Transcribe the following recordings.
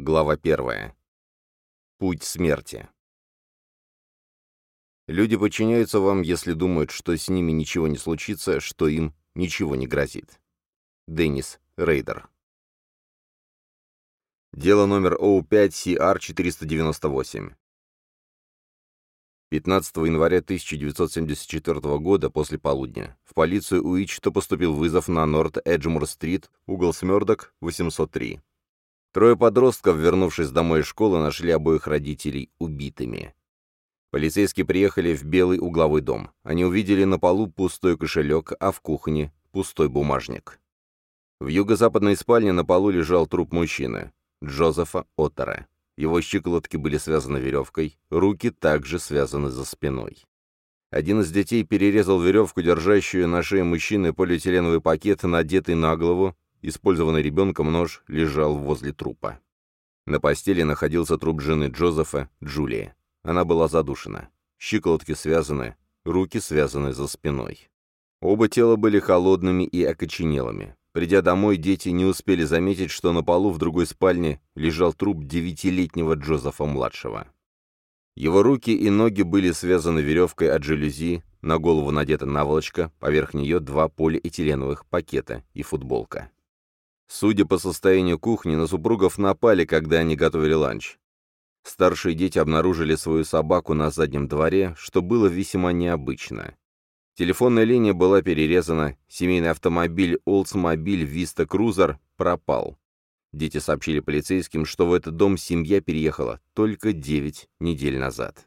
Глава 1. Путь смерти. Люди подчиняются вам, если думают, что с ними ничего не случится, что им ничего не грозит. Деннис Рейдер. Дело номер OU5CR498. 15 января 1974 года после полудня в полицию Уичта поступил вызов на Норт-Эджмур-стрит, угол Смёрдок, 803. Трое подростков, вернувшись домой из школы, нашли обоих родителей убитыми. Полицейские приехали в белый угловой дом. Они увидели на полу пустой кошелек, а в кухне — пустой бумажник. В юго-западной спальне на полу лежал труп мужчины, Джозефа Оттера. Его щиколотки были связаны веревкой, руки также связаны за спиной. Один из детей перерезал веревку, держащую на шее мужчины полиэтиленовый пакет, надетый на голову, Использованный ребенком нож лежал возле трупа. На постели находился труп жены Джозефа, Джулии. Она была задушена. Щиколотки связаны, руки связаны за спиной. Оба тела были холодными и окоченелыми. Придя домой, дети не успели заметить, что на полу в другой спальне лежал труп девятилетнего Джозефа-младшего. Его руки и ноги были связаны веревкой от жалюзи, на голову надета наволочка, поверх нее два полиэтиленовых пакета и футболка. Судя по состоянию кухни, на супругов напали, когда они готовили ланч. Старшие дети обнаружили свою собаку на заднем дворе, что было весьма необычно. Телефонная линия была перерезана, семейный автомобиль Oldsmobile Vista Cruiser пропал. Дети сообщили полицейским, что в этот дом семья переехала только 9 недель назад.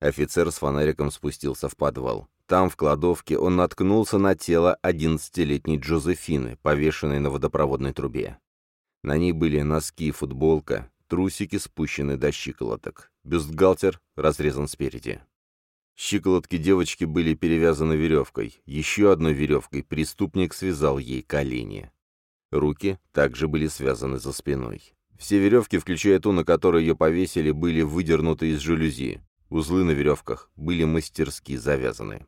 Офицер с фонариком спустился в подвал. Там, в кладовке, он наткнулся на тело одиннадцатилетней Джозефины, повешенной на водопроводной трубе. На ней были носки и футболка, трусики спущены до щиколоток, бюстгальтер разрезан спереди. Щиколотки девочки были перевязаны веревкой, еще одной веревкой преступник связал ей колени. Руки также были связаны за спиной. Все веревки, включая ту, на которой ее повесили, были выдернуты из жалюзи. Узлы на веревках были мастерски завязаны.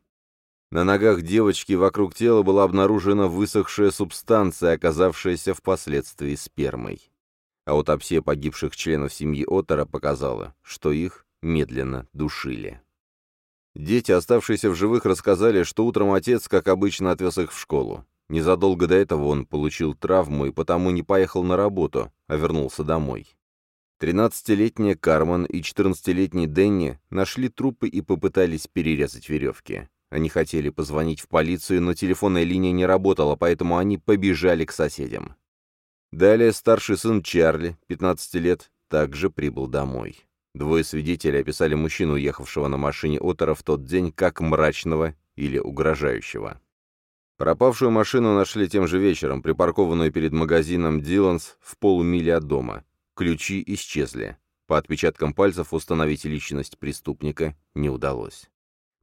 На ногах девочки вокруг тела была обнаружена высохшая субстанция, оказавшаяся впоследствии спермой. Аутопсия погибших членов семьи Оттера показала, что их медленно душили. Дети, оставшиеся в живых, рассказали, что утром отец, как обычно, отвез их в школу. Незадолго до этого он получил травму и потому не поехал на работу, а вернулся домой. Тринадцатилетняя Кармен и четырнадцатилетний Дэнни нашли трупы и попытались перерезать веревки. Они хотели позвонить в полицию, но телефонная линия не работала, поэтому они побежали к соседям. Далее старший сын Чарли, 15 лет, также прибыл домой. Двое свидетелей описали мужчину, уехавшего на машине Отора в тот день, как мрачного или угрожающего. Пропавшую машину нашли тем же вечером, припаркованную перед магазином «Диланс» в полумиле от дома. Ключи исчезли. По отпечаткам пальцев установить личность преступника не удалось.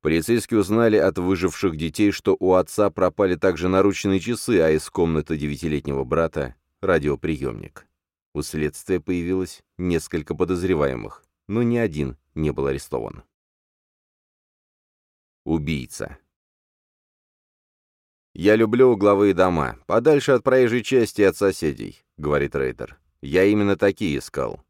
Полицейские узнали от выживших детей, что у отца пропали также наручные часы, а из комнаты девятилетнего брата — радиоприемник. У следствия появилось несколько подозреваемых, но ни один не был арестован. Убийца. «Я люблю угловые дома, подальше от проезжей части и от соседей», — говорит Рейдер. «Я именно такие искал.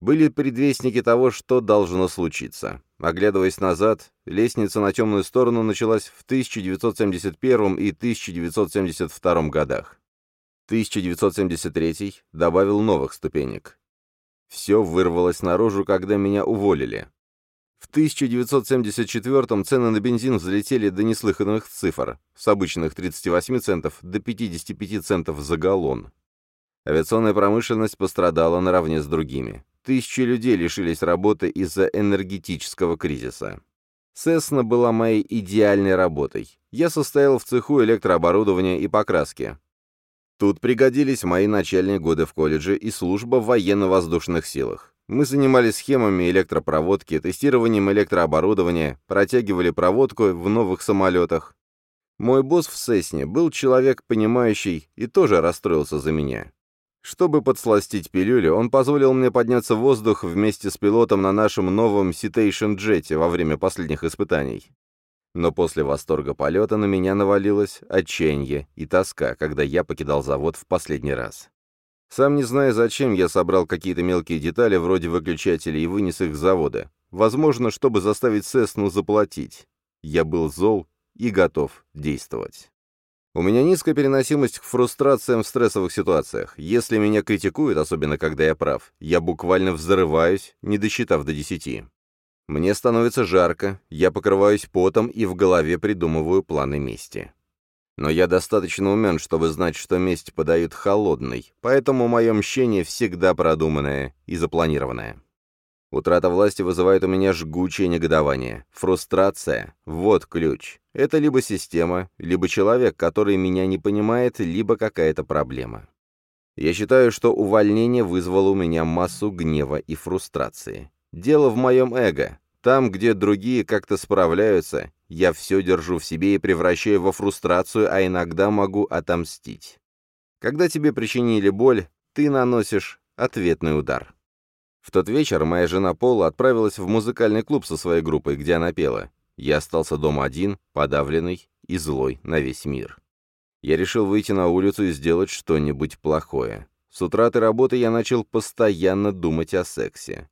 Были предвестники того, что должно случиться. Оглядываясь назад, лестница на темную сторону началась в 1971 и 1972 годах. 1973 добавил новых ступенек. Все вырвалось наружу, когда меня уволили. В 1974 цены на бензин взлетели до неслыханных цифр, с обычных 38 центов до 55 центов за галлон. Авиационная промышленность пострадала наравне с другими. Тысячи людей лишились работы из-за энергетического кризиса. Сесна была моей идеальной работой. Я состоял в цеху электрооборудования и покраски. Тут пригодились мои начальные годы в колледже и служба в военно-воздушных силах. Мы занимались схемами электропроводки, тестированием электрооборудования, протягивали проводку в новых самолетах. Мой босс в Сесне был человек понимающий и тоже расстроился за меня. Чтобы подсластить пилюлю, он позволил мне подняться в воздух вместе с пилотом на нашем новом Citation джете во время последних испытаний. Но после восторга полета на меня навалилось отчаяние и тоска, когда я покидал завод в последний раз. Сам не зная зачем, я собрал какие-то мелкие детали вроде выключателей и вынес их с завода. Возможно, чтобы заставить Сесну заплатить. Я был зол и готов действовать. У меня низкая переносимость к фрустрациям в стрессовых ситуациях. Если меня критикуют, особенно когда я прав, я буквально взрываюсь, не досчитав до десяти. Мне становится жарко, я покрываюсь потом и в голове придумываю планы мести. Но я достаточно умен, чтобы знать, что месть подают холодной, поэтому мое мщение всегда продуманное и запланированное. Утрата власти вызывает у меня жгучее негодование. Фрустрация — вот ключ. Это либо система, либо человек, который меня не понимает, либо какая-то проблема. Я считаю, что увольнение вызвало у меня массу гнева и фрустрации. Дело в моем эго. Там, где другие как-то справляются, я все держу в себе и превращаю во фрустрацию, а иногда могу отомстить. Когда тебе причинили боль, ты наносишь ответный удар. В тот вечер моя жена Пола отправилась в музыкальный клуб со своей группой, где она пела. Я остался дома один, подавленный и злой на весь мир. Я решил выйти на улицу и сделать что-нибудь плохое. С утраты работы я начал постоянно думать о сексе.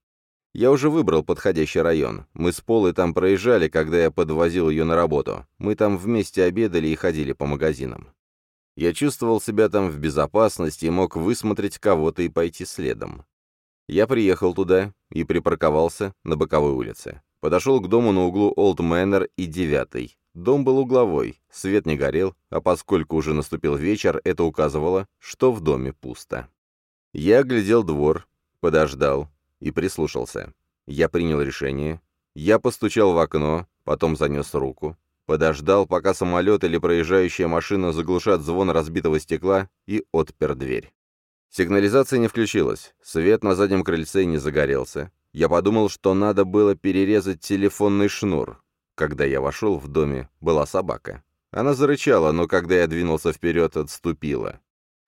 Я уже выбрал подходящий район. Мы с Полой там проезжали, когда я подвозил ее на работу. Мы там вместе обедали и ходили по магазинам. Я чувствовал себя там в безопасности и мог высмотреть кого-то и пойти следом. Я приехал туда и припарковался на боковой улице. Подошел к дому на углу Олд Мэннер и Девятый. Дом был угловой, свет не горел, а поскольку уже наступил вечер, это указывало, что в доме пусто. Я оглядел двор, подождал, и прислушался. Я принял решение. Я постучал в окно, потом занес руку, подождал, пока самолет или проезжающая машина заглушат звон разбитого стекла, и отпер дверь. Сигнализация не включилась, свет на заднем крыльце не загорелся. Я подумал, что надо было перерезать телефонный шнур. Когда я вошел, в доме была собака. Она зарычала, но когда я двинулся вперед, отступила.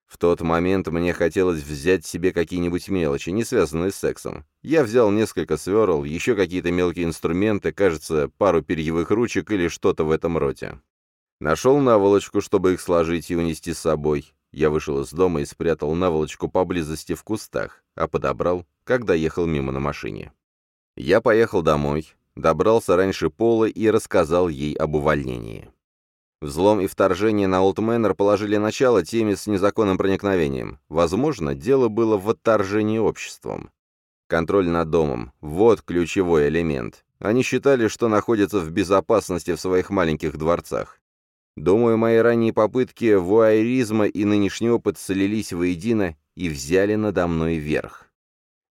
В тот момент мне хотелось взять себе какие-нибудь мелочи, не связанные с сексом. Я взял несколько сверл, еще какие-то мелкие инструменты, кажется, пару перьевых ручек или что-то в этом роде. Нашел наволочку, чтобы их сложить и унести с собой. Я вышел из дома и спрятал наволочку поблизости в кустах, а подобрал, когда ехал мимо на машине. Я поехал домой, добрался раньше Полы и рассказал ей об увольнении. Взлом и вторжение на Олдмэннер положили начало теме с незаконным проникновением. Возможно, дело было в отторжении обществом. Контроль над домом – вот ключевой элемент. Они считали, что находятся в безопасности в своих маленьких дворцах. Думаю, мои ранние попытки вуайеризма и нынешний опыт слились воедино и взяли надо мной верх.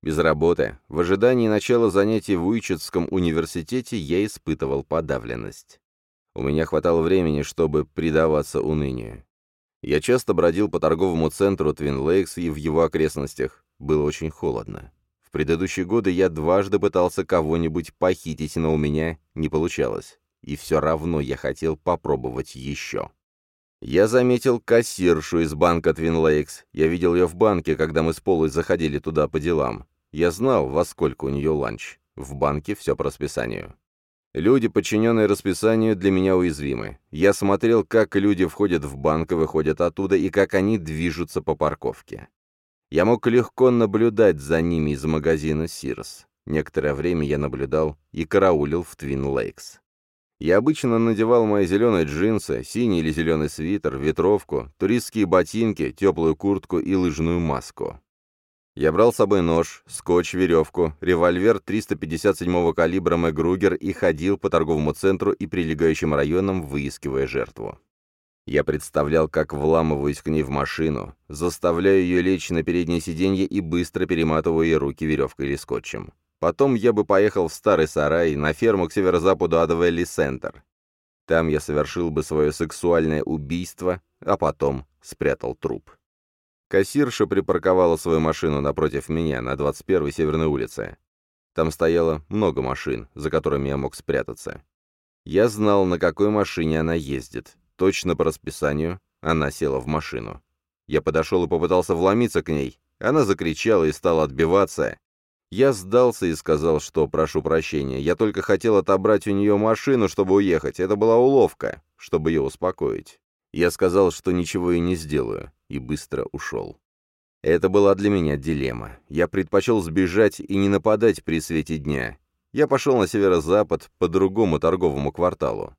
Без работы, в ожидании начала занятий в Уичетском университете я испытывал подавленность. У меня хватало времени, чтобы предаваться унынию. Я часто бродил по торговому центру Твин Лейкс и в его окрестностях. Было очень холодно. В предыдущие годы я дважды пытался кого-нибудь похитить, но у меня не получалось. И все равно я хотел попробовать еще. Я заметил кассиршу из банка Твин Лейкс. Я видел ее в банке, когда мы с Полой заходили туда по делам. Я знал, во сколько у нее ланч. В банке все по расписанию. Люди, подчиненные расписанию, для меня уязвимы. Я смотрел, как люди входят в банк и выходят оттуда, и как они движутся по парковке. Я мог легко наблюдать за ними из магазина «Сирс». Некоторое время я наблюдал и караулил в Твин Лейкс. Я обычно надевал мои зеленые джинсы, синий или зеленый свитер, ветровку, туристские ботинки, теплую куртку и лыжную маску. Я брал с собой нож, скотч, веревку, револьвер 357-го калибра Мэгругер и ходил по торговому центру и прилегающим районам, выискивая жертву. Я представлял, как вламываюсь к ней в машину, заставляю ее лечь на переднее сиденье и быстро перематываю ей руки веревкой или скотчем. Потом я бы поехал в старый сарай, на ферму к северо-западу от Вэлли Центр. Там я совершил бы свое сексуальное убийство, а потом спрятал труп. Кассирша припарковала свою машину напротив меня на 21-й Северной улице. Там стояло много машин, за которыми я мог спрятаться. Я знал, на какой машине она ездит. Точно по расписанию она села в машину. Я подошел и попытался вломиться к ней. Она закричала и стала отбиваться. Я сдался и сказал, что прошу прощения. Я только хотел отобрать у нее машину, чтобы уехать. Это была уловка, чтобы ее успокоить. Я сказал, что ничего и не сделаю, и быстро ушел. Это была для меня дилемма. Я предпочел сбежать и не нападать при свете дня. Я пошел на северо-запад по другому торговому кварталу.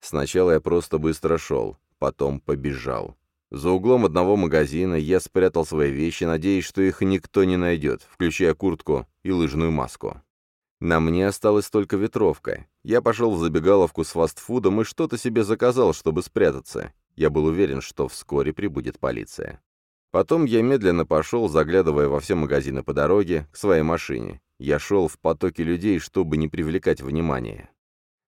Сначала я просто быстро шел, потом побежал. За углом одного магазина я спрятал свои вещи, надеясь, что их никто не найдет, включая куртку и лыжную маску. На мне осталась только ветровка. Я пошел в забегаловку с фастфудом и что-то себе заказал, чтобы спрятаться. Я был уверен, что вскоре прибудет полиция. Потом я медленно пошел, заглядывая во все магазины по дороге, к своей машине. Я шел в потоке людей, чтобы не привлекать внимания.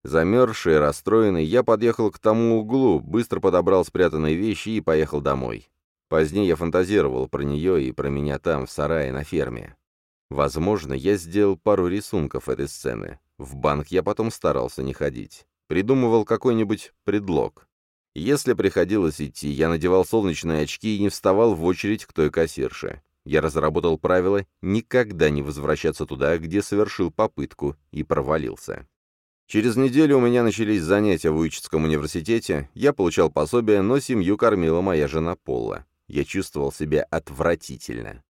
Замерзший и расстроенный, я подъехал к тому углу, быстро подобрал спрятанные вещи и поехал домой. Позднее я фантазировал про нее и про меня там, в сарае на ферме. Возможно, я сделал пару рисунков этой сцены. В банк я потом старался не ходить. Придумывал какой-нибудь предлог. Если приходилось идти, я надевал солнечные очки и не вставал в очередь к той кассирше. Я разработал правило никогда не возвращаться туда, где совершил попытку и провалился. Через неделю у меня начались занятия в Уичетском университете, я получал пособие, но семью кормила моя жена Пола. Я чувствовал себя отвратительно.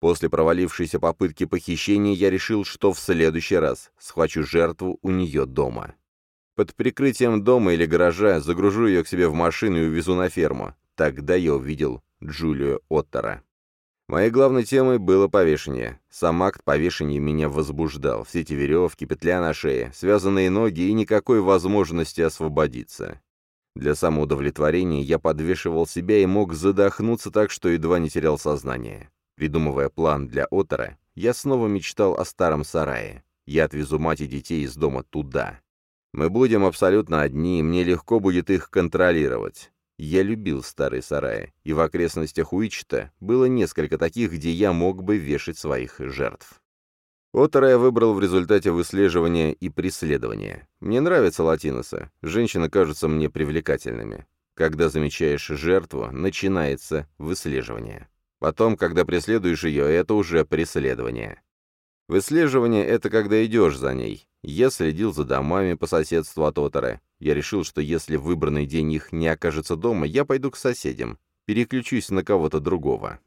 После провалившейся попытки похищения я решил, что в следующий раз схвачу жертву у нее дома. Под прикрытием дома или гаража загружу ее к себе в машину и увезу на ферму. Тогда я увидел Джулию Оттера. Моей главной темой было повешение. Сам акт повешения меня возбуждал. Все эти веревки, петля на шее, связанные ноги и никакой возможности освободиться. Для самоудовлетворения я подвешивал себя и мог задохнуться так, что едва не терял сознание. Придумывая план для Оттера, я снова мечтал о старом сарае. Я отвезу мать и детей из дома туда. Мы будем абсолютно одни, и мне легко будет их контролировать. Я любил старые сараи, и в окрестностях Уичта было несколько таких, где я мог бы вешать своих жертв. Отора я выбрал в результате выслеживания и преследования. Мне нравятся латиносы, женщины кажутся мне привлекательными. Когда замечаешь жертву, начинается выслеживание. Потом, когда преследуешь ее, это уже преследование. Выслеживание — это когда идешь за ней. Я следил за домами по соседству от Отора. Я решил, что если в выбранный день их не окажется дома, я пойду к соседям, переключусь на кого-то другого.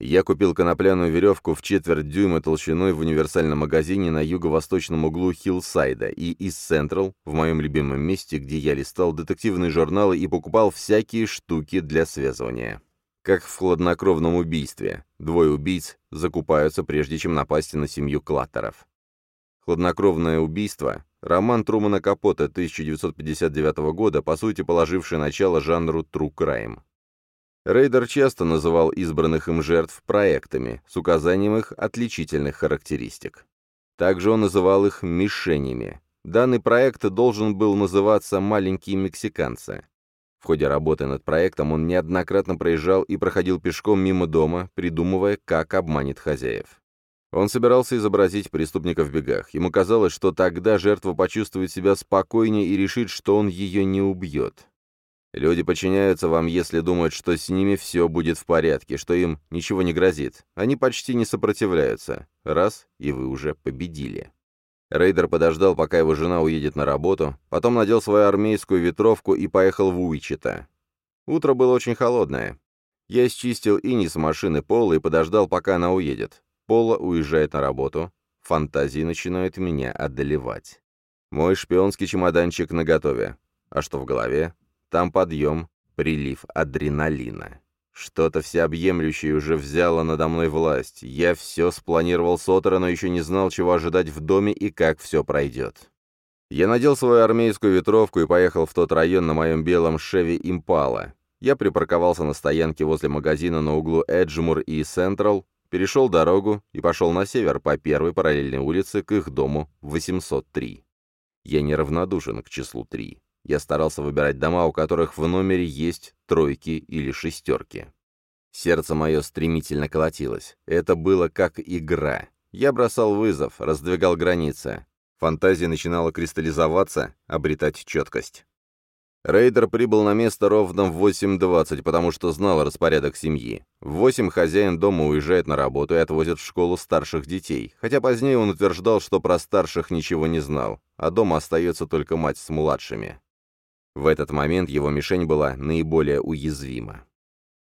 Я купил конопляную веревку в четверть дюйма толщиной в универсальном магазине на юго-восточном углу Хиллсайда и из Централ, в моем любимом месте, где я листал детективные журналы и покупал всякие штуки для связывания. Как в хладнокровном убийстве. Двое убийц закупаются, прежде чем напасть на семью Клаттеров. «Хладнокровное убийство» — роман Трумана Капота 1959 года, по сути положивший начало жанру true crime. Рейдер часто называл избранных им жертв проектами с указанием их отличительных характеристик. Также он называл их мишенями. Данный проект должен был называться «Маленькие мексиканцы». В ходе работы над проектом он неоднократно проезжал и проходил пешком мимо дома, придумывая, как обманет хозяев. Он собирался изобразить преступника в бегах. Ему казалось, что тогда жертва почувствует себя спокойнее и решит, что он ее не убьет. Люди подчиняются вам, если думают, что с ними все будет в порядке, что им ничего не грозит. Они почти не сопротивляются. Раз, и вы уже победили. Рейдер подождал, пока его жена уедет на работу, потом надел свою армейскую ветровку и поехал в Уичета. Утро было очень холодное. Я счистил иней с машины Пола и подождал, пока она уедет. Пола уезжает на работу. Фантазии начинают меня одолевать. Мой шпионский чемоданчик наготове. А что в голове? Там подъем, прилив адреналина. Что-то всеобъемлющее уже взяло надо мной власть. Я все спланировал с Отера, но еще не знал, чего ожидать в доме и как все пройдет. Я надел свою армейскую ветровку и поехал в тот район на моем белом Шеви Импала. Я припарковался на стоянке возле магазина на углу Эджмур и Централ, перешел дорогу и пошел на север по первой параллельной улице к их дому 803. Я неравнодушен к числу 3. Я старался выбирать дома, у которых в номере есть тройки или шестерки. Сердце мое стремительно колотилось. Это было как игра. Я бросал вызов, раздвигал границы. Фантазия начинала кристаллизоваться, обретать четкость. Рейдер прибыл на место ровно в 8.20, потому что знал распорядок семьи. В 8 хозяин дома уезжает на работу и отвозит в школу старших детей, хотя позднее он утверждал, что про старших ничего не знал, а дома остается только мать с младшими. В этот момент его мишень была наиболее уязвима.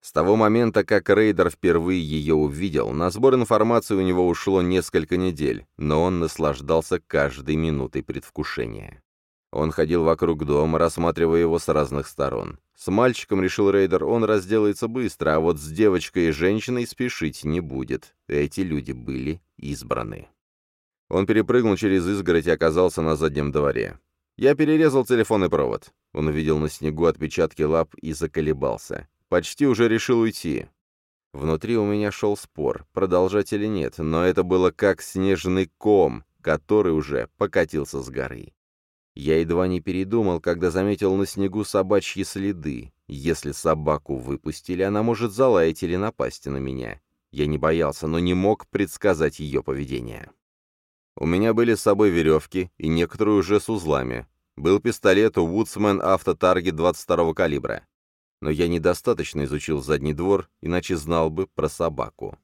С того момента, как Рейдер впервые ее увидел, на сбор информации у него ушло несколько недель, но он наслаждался каждой минутой предвкушения. Он ходил вокруг дома, рассматривая его с разных сторон. С мальчиком, решил Рейдер, он разделается быстро, а вот с девочкой и женщиной спешить не будет. Эти люди были избраны. Он перепрыгнул через изгородь и оказался на заднем дворе. Я перерезал телефонный провод. Он увидел на снегу отпечатки лап и заколебался. Почти уже решил уйти. Внутри у меня шел спор, продолжать или нет, но это было как снежный ком, который уже покатился с горы. Я едва не передумал, когда заметил на снегу собачьи следы. Если собаку выпустили, она может залаять или напасть на меня. Я не боялся, но не мог предсказать ее поведение. У меня были с собой веревки, и некоторые уже с узлами. Был пистолет у Woodsman Auto Target 22 калибра но я недостаточно изучил задний двор, иначе знал бы про собаку.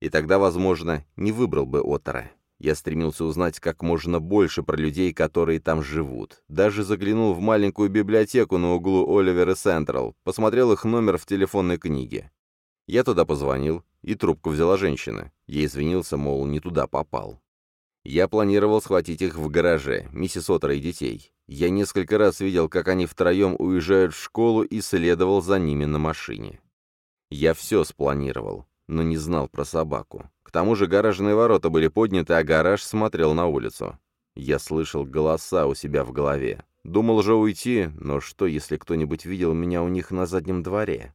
И тогда, возможно, не выбрал бы Отора. Я стремился узнать как можно больше про людей, которые там живут. Даже заглянул в маленькую библиотеку на углу Оливер и Централ, посмотрел их номер в телефонной книге. Я туда позвонил, и трубку взяла женщина. Я извинился, мол, не туда попал. Я планировал схватить их в гараже, миссис Отора и детей. Я несколько раз видел, как они втроем уезжают в школу и следовал за ними на машине. Я все спланировал, но не знал про собаку. К тому же гаражные ворота были подняты, а гараж смотрел на улицу. Я слышал голоса у себя в голове. Думал же уйти, но что, если кто-нибудь видел меня у них на заднем дворе?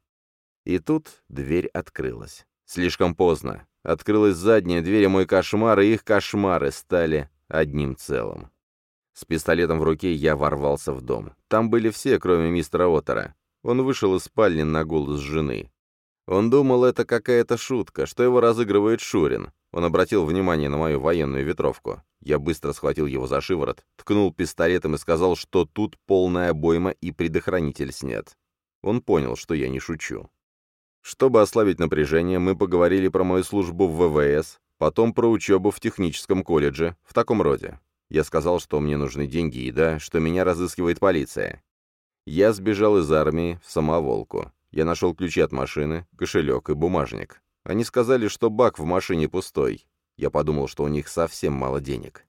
И тут дверь открылась. Слишком поздно. Открылась задняя дверь, и мой кошмар и их кошмары стали одним целым. С пистолетом в руке я ворвался в дом. Там были все, кроме мистера Оттера. Он вышел из спальни на голос жены. Он думал, это какая-то шутка, что его разыгрывает Шурин. Он обратил внимание на мою военную ветровку. Я быстро схватил его за шиворот, ткнул пистолетом и сказал, что тут полная обойма и предохранитель снят. Он понял, что я не шучу. Чтобы ослабить напряжение, мы поговорили про мою службу в ВВС, потом про учебу в техническом колледже, в таком роде. Я сказал, что мне нужны деньги и еда, что меня разыскивает полиция. Я сбежал из армии в самоволку. Я нашел ключи от машины, кошелек и бумажник. Они сказали, что бак в машине пустой. Я подумал, что у них совсем мало денег.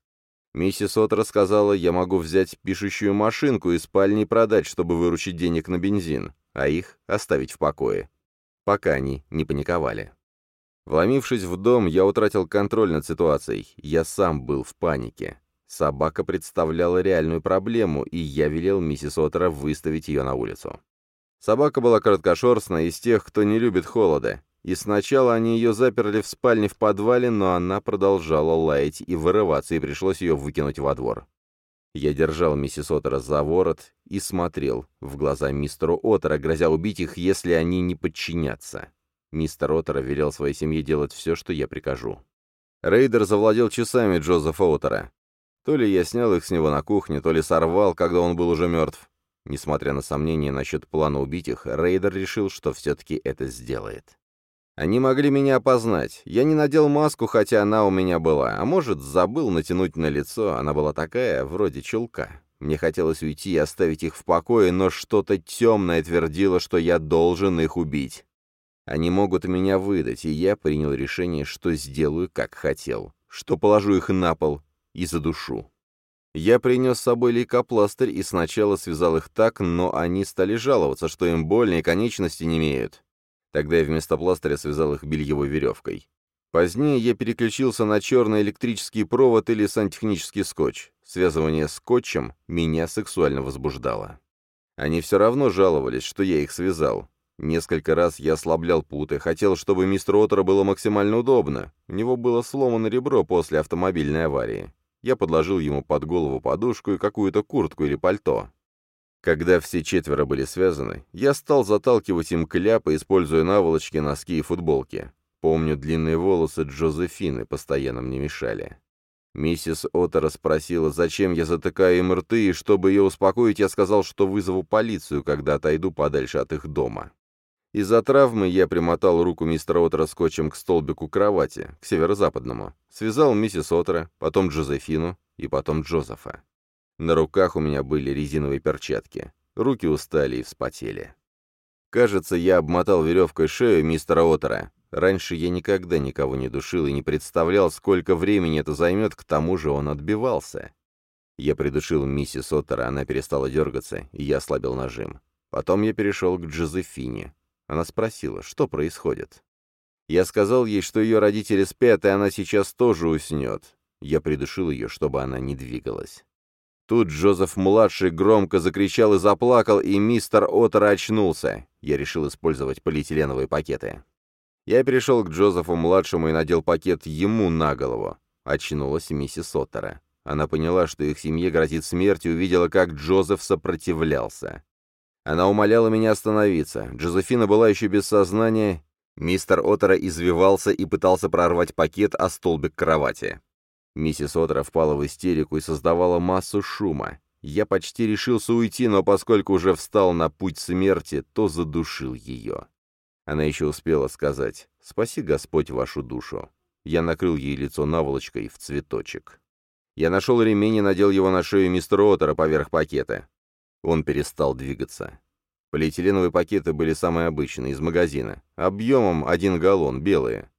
Миссис От рассказала, я могу взять пишущую машинку из спальни и продать, чтобы выручить денег на бензин, а их оставить в покое. Пока они не паниковали. Вломившись в дом, я утратил контроль над ситуацией. Я сам был в панике. Собака представляла реальную проблему, и я велел миссис Оттера выставить ее на улицу. Собака была короткошерстная, из тех, кто не любит холода, и сначала они ее заперли в спальне в подвале, но она продолжала лаять и вырываться, и пришлось ее выкинуть во двор. Я держал миссис Оттера за ворот и смотрел в глаза мистеру Оттера, грозя убить их, если они не подчинятся. Мистер Отеро велел своей семье делать все, что я прикажу. Рейдер завладел часами Джозефа Отеро. То ли я снял их с него на кухне, то ли сорвал, когда он был уже мертв. Несмотря на сомнения насчет плана убить их, Рейдер решил, что все-таки это сделает. Они могли меня опознать. Я не надел маску, хотя она у меня была, а может, забыл натянуть на лицо, она была такая, вроде чулка. Мне хотелось уйти и оставить их в покое, но что-то темное твердило, что я должен их убить. Они могут меня выдать, и я принял решение, что сделаю, как хотел, что положу их на пол и за душу. Я принес с собой лейкопластырь и сначала связал их так, но они стали жаловаться, что им больно и конечности не имеют. Тогда я вместо пластыря связал их бельевой веревкой. Позднее я переключился на черный электрический провод или сантехнический скотч. Связывание скотчем меня сексуально возбуждало. Они все равно жаловались, что я их связал. Несколько раз я ослаблял путы, хотел, чтобы мистеру Отера было максимально удобно. У него было сломано ребро после автомобильной аварии. Я подложил ему под голову подушку и какую-то куртку или пальто. Когда все четверо были связаны, я стал заталкивать им кляпы, используя наволочки, носки и футболки. Помню, длинные волосы Джозефины постоянно мне мешали. Миссис Оттера спросила, зачем я затыкаю им рты, и чтобы ее успокоить, я сказал, что вызову полицию, когда отойду подальше от их дома. Из-за травмы я примотал руку мистера Отера скотчем к столбику кровати, к северо-западному, связал миссис Отера, потом Джозефину и потом Джозефа. На руках у меня были резиновые перчатки. Руки устали и вспотели. Кажется, я обмотал веревкой шею мистера Оттера. Раньше я никогда никого не душил и не представлял, сколько времени это займет, к тому же он отбивался. Я придушил миссис Оттера, она перестала дергаться, и я ослабил нажим. Потом я перешел к Джозефине. Она спросила, что происходит. Я сказал ей, что ее родители спят, и она сейчас тоже уснет. Я придушил ее, чтобы она не двигалась. Тут Джозеф-младший громко закричал и заплакал, и мистер Оттер очнулся. Я решил использовать полиэтиленовые пакеты. Я перешел к Джозефу-младшему и надел пакет ему на голову. Очнулась миссис Оттера. Она поняла, что их семье грозит смерть, и увидела, как Джозеф сопротивлялся. Она умоляла меня остановиться. Джозефина была еще без сознания. Мистер Оттера извивался и пытался прорвать пакет о столбик кровати. Миссис Оттера впала в истерику и создавала массу шума. Я почти решился уйти, но поскольку уже встал на путь смерти, то задушил ее. Она еще успела сказать «Спаси Господь вашу душу». Я накрыл ей лицо наволочкой в цветочек. Я нашел ремень и надел его на шею мистера Оттера поверх пакета. Он перестал двигаться. Полиэтиленовые пакеты были самые обычные, из магазина, объемом один галлон, белые.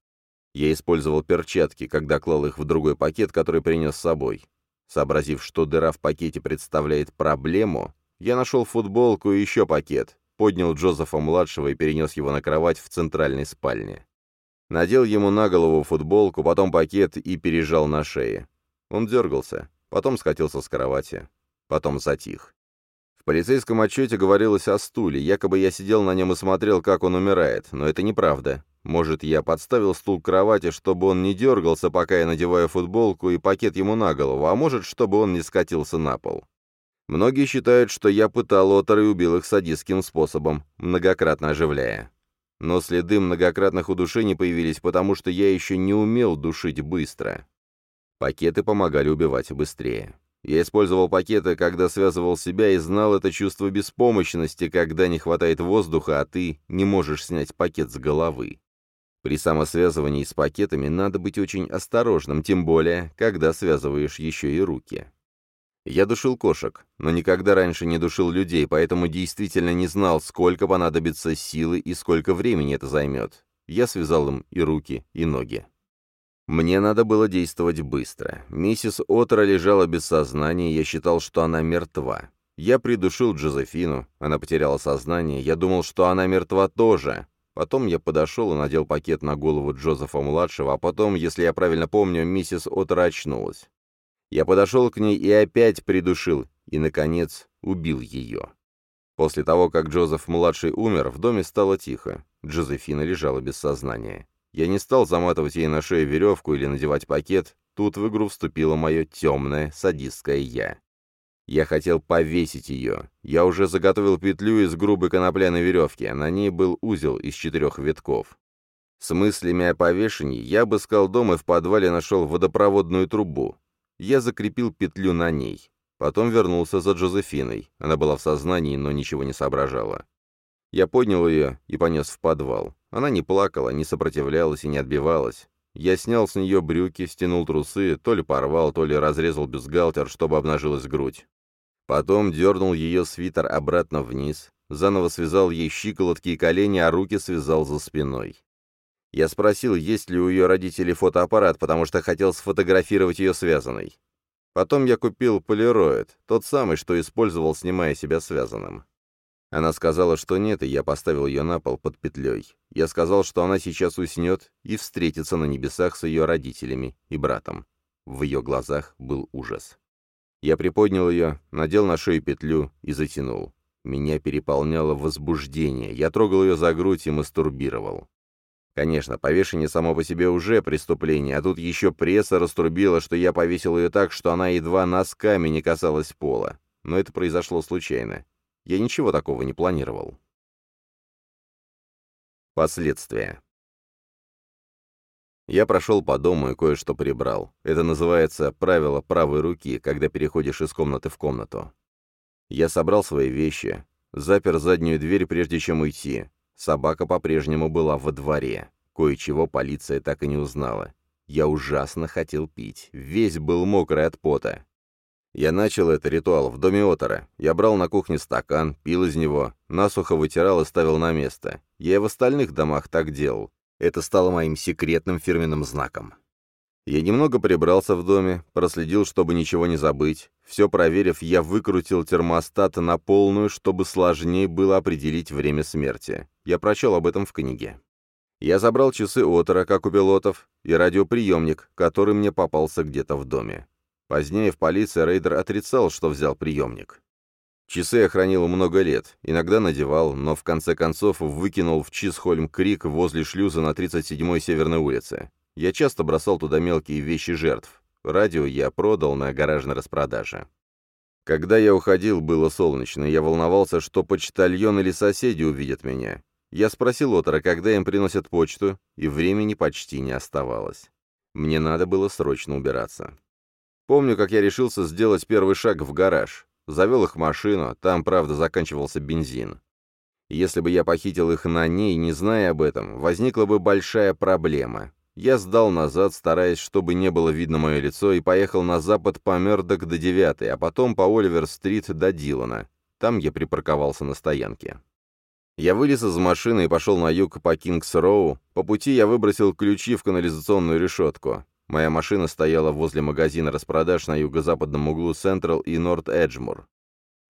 Я использовал перчатки, когда клал их в другой пакет, который принес с собой. Сообразив, что дыра в пакете представляет проблему, я нашел футболку и еще пакет, поднял Джозефа-младшего и перенес его на кровать в центральной спальне. Надел ему на голову футболку, потом пакет и пережал на шее. Он дергался, потом скатился с кровати, потом затих. В полицейском отчете говорилось о стуле, якобы я сидел на нем и смотрел, как он умирает, но это неправда. Может, я подставил стул к кровати, чтобы он не дергался, пока я надеваю футболку и пакет ему на голову, а может, чтобы он не скатился на пол. Многие считают, что я пытал Отор и убил их садистским способом, многократно оживляя. Но следы многократных удушений появились, потому что я еще не умел душить быстро. Пакеты помогали убивать быстрее. Я использовал пакеты, когда связывал себя и знал это чувство беспомощности, когда не хватает воздуха, а ты не можешь снять пакет с головы. При самосвязывании с пакетами надо быть очень осторожным, тем более, когда связываешь еще и руки. Я душил кошек, но никогда раньше не душил людей, поэтому действительно не знал, сколько понадобится силы и сколько времени это займет. Я связал им и руки, и ноги. Мне надо было действовать быстро. Миссис Отра лежала без сознания, я считал, что она мертва. Я придушил Джозефину, она потеряла сознание, я думал, что она мертва тоже. Потом я подошел и надел пакет на голову Джозефа-младшего, а потом, если я правильно помню, миссис Отра очнулась. Я подошел к ней и опять придушил, и, наконец, убил ее. После того, как Джозеф-младший умер, в доме стало тихо. Джозефина лежала без сознания. Я не стал заматывать ей на шею веревку или надевать пакет, тут в игру вступило мое темное, садистское «я». Я хотел повесить ее. Я уже заготовил петлю из грубой конопляной веревки, на ней был узел из четырех витков. С мыслями о повешении я обыскал дом и в подвале нашел водопроводную трубу. Я закрепил петлю на ней. Потом вернулся за Джозефиной. Она была в сознании, но ничего не соображала. Я поднял ее и понес в подвал. Она не плакала, не сопротивлялась и не отбивалась. Я снял с нее брюки, стянул трусы, то ли порвал, то ли разрезал бюстгальтер, чтобы обнажилась грудь. Потом дернул ее свитер обратно вниз, заново связал ей щиколотки и колени, а руки связал за спиной. Я спросил, есть ли у ее родителей фотоаппарат, потому что хотел сфотографировать ее связанной. Потом я купил полироид, тот самый, что использовал, снимая себя связанным. Она сказала, что нет, и я поставил ее на пол под петлей. Я сказал, что она сейчас уснет и встретится на небесах с ее родителями и братом. В ее глазах был ужас. Я приподнял ее, надел на шею петлю и затянул. Меня переполняло возбуждение. Я трогал ее за грудь и мастурбировал. Конечно, повешение само по себе уже преступление, а тут еще пресса раструбила, что я повесил ее так, что она едва носками не касалась пола. Но это произошло случайно. Я ничего такого не планировал. Последствия. Я прошел по дому и кое-что прибрал. Это называется правило правой руки, когда переходишь из комнаты в комнату. Я собрал свои вещи, запер заднюю дверь, прежде чем уйти. Собака по-прежнему была во дворе. Кое-чего полиция так и не узнала. Я ужасно хотел пить. Весь был мокрый от пота. Я начал это ритуал в доме Отора. Я брал на кухне стакан, пил из него, насухо вытирал и ставил на место. Я и в остальных домах так делал. Это стало моим секретным фирменным знаком. Я немного прибрался в доме, проследил, чтобы ничего не забыть. Все проверив, я выкрутил термостат на полную, чтобы сложнее было определить время смерти. Я прочел об этом в книге. Я забрал часы Отора, как у пилотов, и радиоприемник, который мне попался где-то в доме. Позднее в полиции рейдер отрицал, что взял приемник. Часы я хранил много лет, иногда надевал, но в конце концов выкинул в Чисхольм-Крик возле шлюза на 37-й Северной улице. Я часто бросал туда мелкие вещи жертв. Радио я продал на гаражной распродаже. Когда я уходил, было солнечно, я волновался, что почтальон или соседи увидят меня. Я спросил Отора, когда им приносят почту, и времени почти не оставалось. Мне надо было срочно убираться. Помню, как я решился сделать первый шаг в гараж. Завел их машину, там, правда, заканчивался бензин. Если бы я похитил их на ней, не зная об этом, возникла бы большая проблема. Я сдал назад, стараясь, чтобы не было видно мое лицо, и поехал на запад по Мёрдок до 9 а потом по Оливер-стрит до Дилана. Там я припарковался на стоянке. Я вылез из машины и пошел на юг по Кингс-Роу. По пути я выбросил ключи в канализационную решетку. Моя машина стояла возле магазина распродаж на юго-западном углу Централ и Норт Эджмур.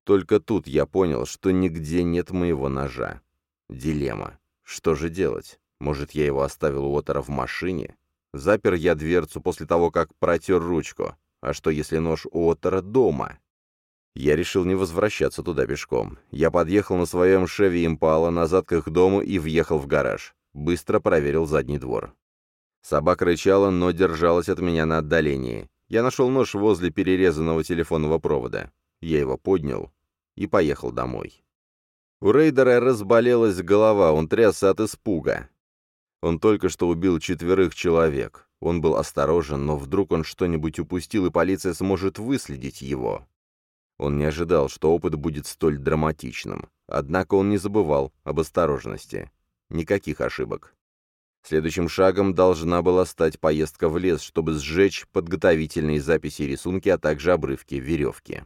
Только тут я понял, что нигде нет моего ножа. Дилемма. Что же делать? Может, я его оставил у Отора в машине? Запер я дверцу после того, как протер ручку. А что, если нож у Отора дома? Я решил не возвращаться туда пешком. Я подъехал на своем Шеви Импала назад к их дому и въехал в гараж. Быстро проверил задний двор. Собака рычала, но держалась от меня на отдалении. Я нашел нож возле перерезанного телефонного провода. Я его поднял и поехал домой. У рейдера разболелась голова, он трясся от испуга. Он только что убил четверых человек. Он был осторожен, но вдруг он что-нибудь упустил, и полиция сможет выследить его. Он не ожидал, что опыт будет столь драматичным. Однако он не забывал об осторожности. Никаких ошибок. Следующим шагом должна была стать поездка в лес, чтобы сжечь подготовительные записи и рисунки, а также обрывки веревки.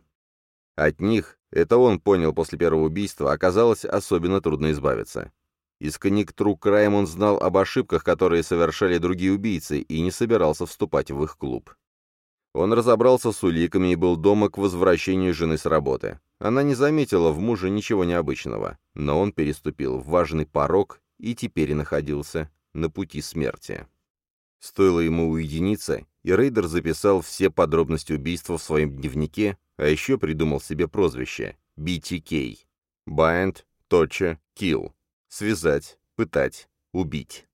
От них, это он понял после первого убийства, оказалось особенно трудно избавиться. Из книг True Crime он знал об ошибках, которые совершали другие убийцы, и не собирался вступать в их клуб. Он разобрался с уликами и был дома к возвращению жены с работы. Она не заметила в муже ничего необычного, но он переступил важный порог и теперь находился на пути смерти. Стоило ему уединиться, и Рейдер записал все подробности убийства в своем дневнике, а еще придумал себе прозвище — BTK. Bind, Torture, Kill. Связать, пытать, убить.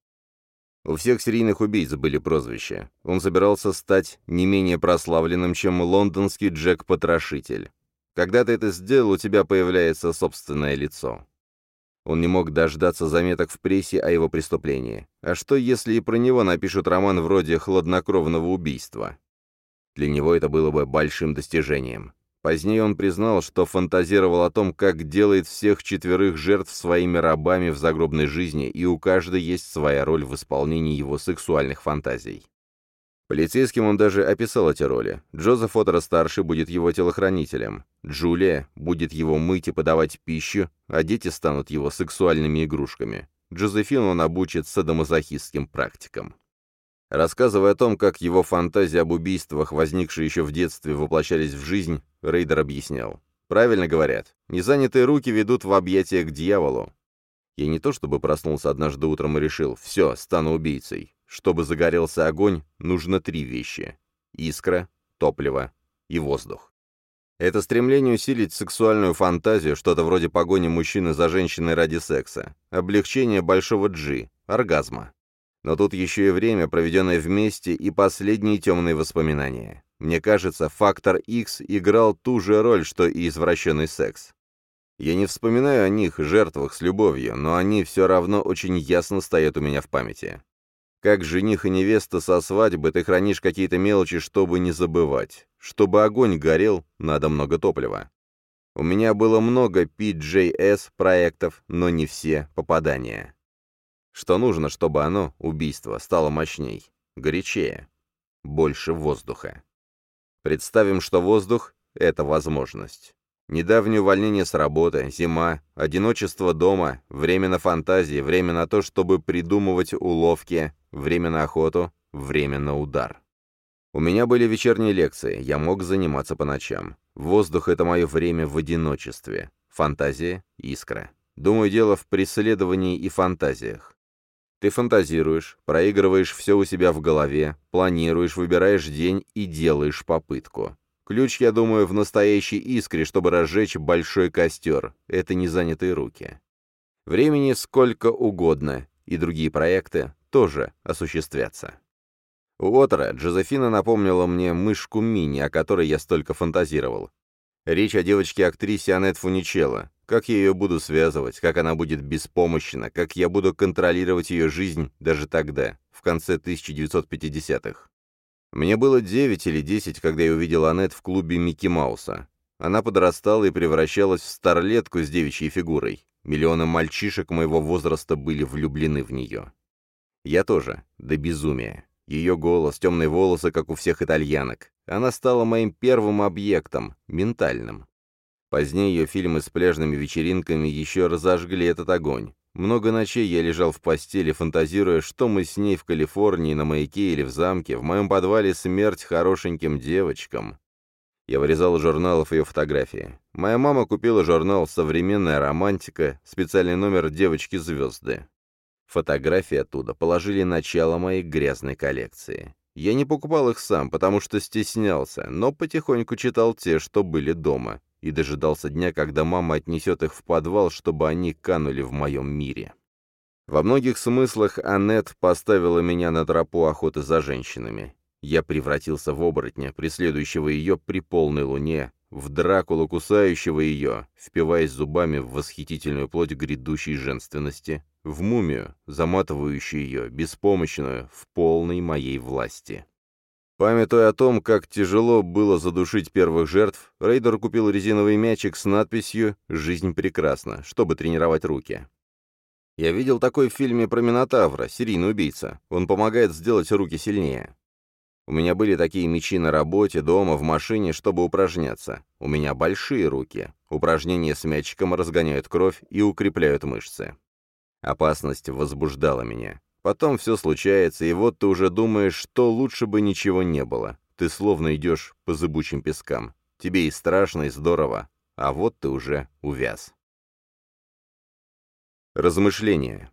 У всех серийных убийц были прозвища. Он собирался стать не менее прославленным, чем лондонский Джек-потрошитель. Когда ты это сделал, у тебя появляется собственное лицо. Он не мог дождаться заметок в прессе о его преступлении. А что, если и про него напишут роман вроде «Хладнокровного убийства»? Для него это было бы большим достижением. Позднее он признал, что фантазировал о том, как делает всех четверых жертв своими рабами в загробной жизни, и у каждой есть своя роль в исполнении его сексуальных фантазий. Полицейским он даже описал эти роли. Джозеф Отера-старший будет его телохранителем, Джулия будет его мыть и подавать пищу, а дети станут его сексуальными игрушками. Джозефину он обучит садомазохистским практикам. Рассказывая о том, как его фантазии об убийствах, возникшие еще в детстве, воплощались в жизнь, Рейдер объяснял. «Правильно говорят. Незанятые руки ведут в объятия к дьяволу. Я не то чтобы проснулся однажды утром и решил, все, стану убийцей. Чтобы загорелся огонь, нужно три вещи. Искра, топливо и воздух. Это стремление усилить сексуальную фантазию, что-то вроде погони мужчины за женщиной ради секса, облегчение большого джи, оргазма. Но тут еще и время, проведенное вместе, и последние темные воспоминания. Мне кажется, фактор X играл ту же роль, что и извращенный секс. Я не вспоминаю о них, жертвах, с любовью, но они все равно очень ясно стоят у меня в памяти. Как жених и невеста со свадьбы, ты хранишь какие-то мелочи, чтобы не забывать. Чтобы огонь горел, надо много топлива. У меня было много PJS проектов, но не все попадания. Что нужно, чтобы оно, убийство, стало мощней, горячее, больше воздуха. Представим, что воздух — это возможность. Недавнее увольнение с работы, зима, одиночество дома, время на фантазии, время на то, чтобы придумывать уловки, время на охоту, время на удар. У меня были вечерние лекции, я мог заниматься по ночам. Воздух — это мое время в одиночестве. Фантазия — искра. Думаю, дело в преследовании и фантазиях. Ты фантазируешь, проигрываешь все у себя в голове, планируешь, выбираешь день и делаешь попытку. Ключ, я думаю, в настоящей искре, чтобы разжечь большой костер. Это не занятые руки. Времени сколько угодно, и другие проекты тоже осуществятся. У Отера Джозефина напомнила мне мышку Мини, о которой я столько фантазировал. Речь о девочке-актрисе Аннет Фуничелло. Как я ее буду связывать, как она будет беспомощна, как я буду контролировать ее жизнь даже тогда, в конце 1950-х. Мне было 9 или 10, когда я увидел Аннет в клубе Микки Мауса. Она подрастала и превращалась в старлетку с девичьей фигурой. Миллионы мальчишек моего возраста были влюблены в нее. Я тоже, до безумия. Ее голос, темные волосы, как у всех итальянок. Она стала моим первым объектом, ментальным. Позднее ее фильмы с пляжными вечеринками еще разожгли этот огонь. Много ночей я лежал в постели, фантазируя, что мы с ней в Калифорнии, на маяке или в замке, в моем подвале смерть хорошеньким девочкам. Я вырезал из журналов ее фотографии. Моя мама купила журнал «Современная романтика», специальный номер «Девочки-звезды». Фотографии оттуда положили начало моей грязной коллекции. Я не покупал их сам, потому что стеснялся, но потихоньку читал те, что были дома, и дожидался дня, когда мама отнесет их в подвал, чтобы они канули в моем мире. Во многих смыслах Аннет поставила меня на тропу охоты за женщинами. Я превратился в оборотня, преследующего ее при полной луне, в Дракулу, кусающего ее, впиваясь зубами в восхитительную плоть грядущей женственности, в мумию, заматывающую ее, беспомощную, в полной моей власти. Памятуя о том, как тяжело было задушить первых жертв, Рейдер купил резиновый мячик с надписью «Жизнь прекрасна», чтобы тренировать руки. Я видел такой в фильме про Минотавра, серийный убийца. Он помогает сделать руки сильнее. У меня были такие мячи на работе, дома, в машине, чтобы упражняться. У меня большие руки. Упражнения с мячиком разгоняют кровь и укрепляют мышцы. Опасность возбуждала меня. Потом все случается, и вот ты уже думаешь, что лучше бы ничего не было. Ты словно идешь по зыбучим пескам. Тебе и страшно, и здорово. А вот ты уже увяз. Размышления.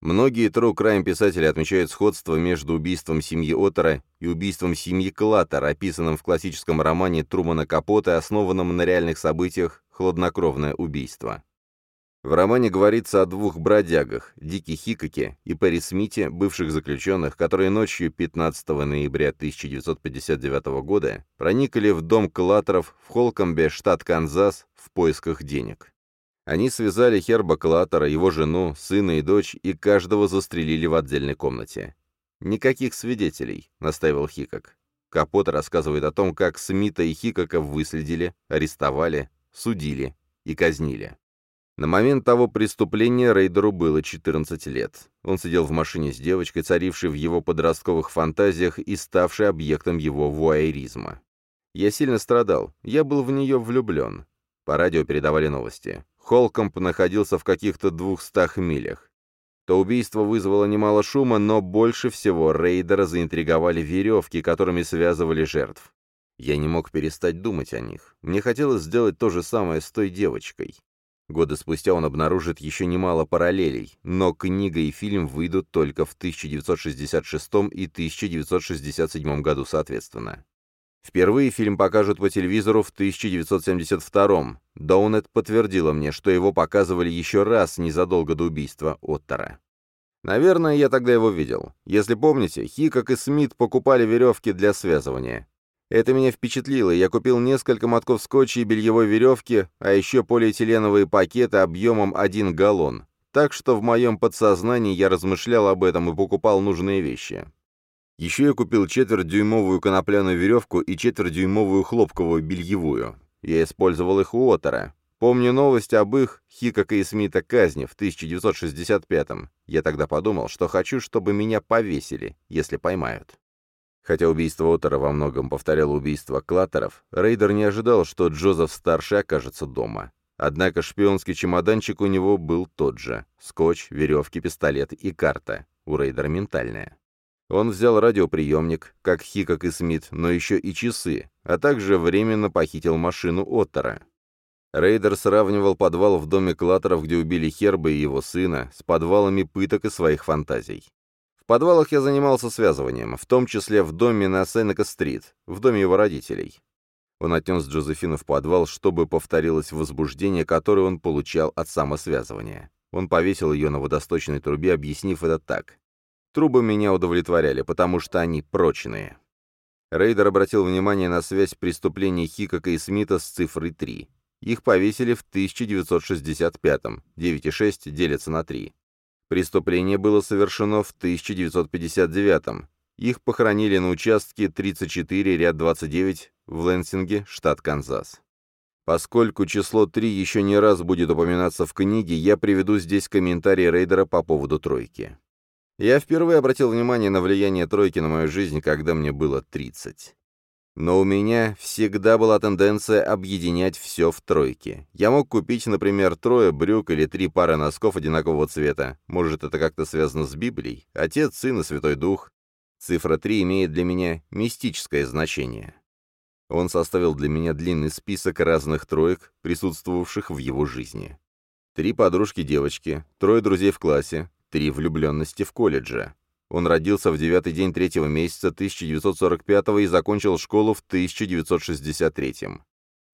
Многие true crime писатели отмечают сходство между убийством семьи Оттера и убийством семьи Клаттер, описанным в классическом романе Трумана Капота, основанном на реальных событиях «Хладнокровное убийство». В романе говорится о двух бродягах, Дике Хикоке и Перри Смите, бывших заключенных, которые ночью 15 ноября 1959 года проникли в дом Клатеров в Холкомбе, штат Канзас, в поисках денег. Они связали Херба Клатера, его жену, сына и дочь, и каждого застрелили в отдельной комнате. «Никаких свидетелей», — настаивал Хикок. Капот рассказывает о том, как Смита и Хикока выследили, арестовали, судили и казнили. На момент того преступления Рейдеру было 14 лет. Он сидел в машине с девочкой, царившей в его подростковых фантазиях и ставшей объектом его вуайеризма. Я сильно страдал, я был в нее влюблен. По радио передавали новости. Холкомп находился в каких-то двухстах милях. То убийство вызвало немало шума, но больше всего Рейдера заинтриговали веревки, которыми связывали жертв. Я не мог перестать думать о них. Мне хотелось сделать то же самое с той девочкой. Годы спустя он обнаружит еще немало параллелей, но книга и фильм выйдут только в 1966 и 1967 году соответственно. Впервые фильм покажут по телевизору в 1972-м. Доунет подтвердила мне, что его показывали еще раз незадолго до убийства Оттера. Наверное, я тогда его видел. Если помните, Хикок и Смит покупали веревки для связывания. Это меня впечатлило, я купил несколько мотков скотча и бельевой веревки, а еще полиэтиленовые пакеты объемом 1 галлон. Так что в моем подсознании я размышлял об этом и покупал нужные вещи. Еще я купил четвертьдюймовую конопляную веревку и четвертьдюймовую хлопковую бельевую. Я использовал их у Отеро. Помню новость об их, Хикока и Смита, казни в 1965-м. Я тогда подумал, что хочу, чтобы меня повесили, если поймают. Хотя убийство Отеро во многом повторяло убийство Клаттеров, Рейдер не ожидал, что Джозеф-старший окажется дома. Однако шпионский чемоданчик у него был тот же. Скотч, веревки, пистолет и карта. У Рейдера ментальная. Он взял радиоприемник, как Хикок и Смит, но еще и часы, а также временно похитил машину Оттера. Рейдер сравнивал подвал в доме Клаттеров, где убили Херба и его сына, с подвалами пыток и своих фантазий. Подвалах я занимался связыванием, в том числе в доме на Сенека-стрит, в доме его родителей. Он отнес Джозефину в подвал, чтобы повторилось возбуждение, которое он получал от самосвязывания. Он повесил ее на водосточной трубе, объяснив это так. Трубы меня удовлетворяли, потому что они прочные. Рейдер обратил внимание на связь преступлений Хикока и Смита с цифрой 3. Их повесили в 1965-м, 9,6 делится на 3. Преступление было совершено в 1959-м. Их похоронили на участке 34, ряд 29 в Лэнсинге, штат Канзас. Поскольку число 3 еще не раз будет упоминаться в книге, я приведу здесь комментарий Рейдера по поводу тройки. Я впервые обратил внимание на влияние тройки на мою жизнь, когда мне было 30. Но у меня всегда была тенденция объединять все в тройке. Я мог купить, например, трое брюк или три пары носков одинакового цвета. Может, это как-то связано с Библией? Отец, Сын и Святой Дух. Цифра 3 имеет для меня мистическое значение. Он составил для меня длинный список разных троек, присутствовавших в его жизни. Три подружки-девочки, трое друзей в классе, Три влюбленности в колледже. Он родился в девятый день третьего месяца 1945 и закончил школу в 1963.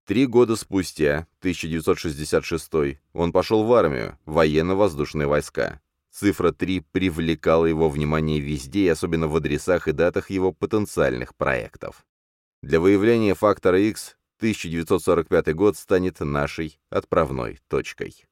Три года спустя, 1966, он пошел в армию, военно-воздушные войска. Цифра 3 привлекала его внимание везде, и особенно в адресах и датах его потенциальных проектов. Для выявления фактора X 1945 год станет нашей отправной точкой.